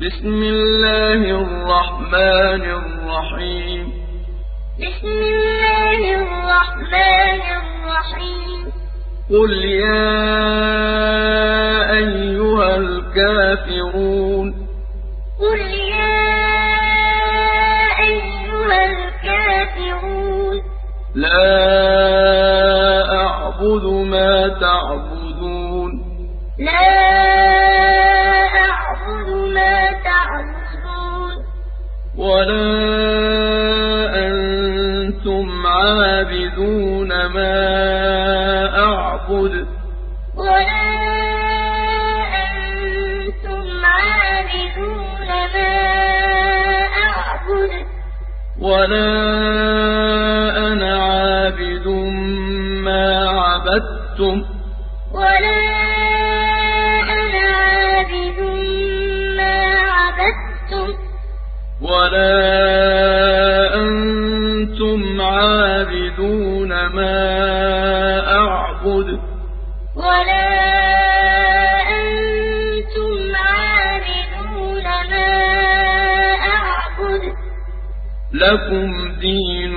بسم الله الرحمن الرحيم بسم الله الرحمن الرحيم قل يا أيها الكافرون قل يا أيها الكافرون لا أعبد ما تعبدون لا ولا أنتم عابدون ما أعبد. ولا أنتم عابدون ما أعبد. ولا أنا عابد ما عبدتم. ولا ولا أنتم عابدون ما أعبد ولا أنتم عابدون ما أعبد لكم دين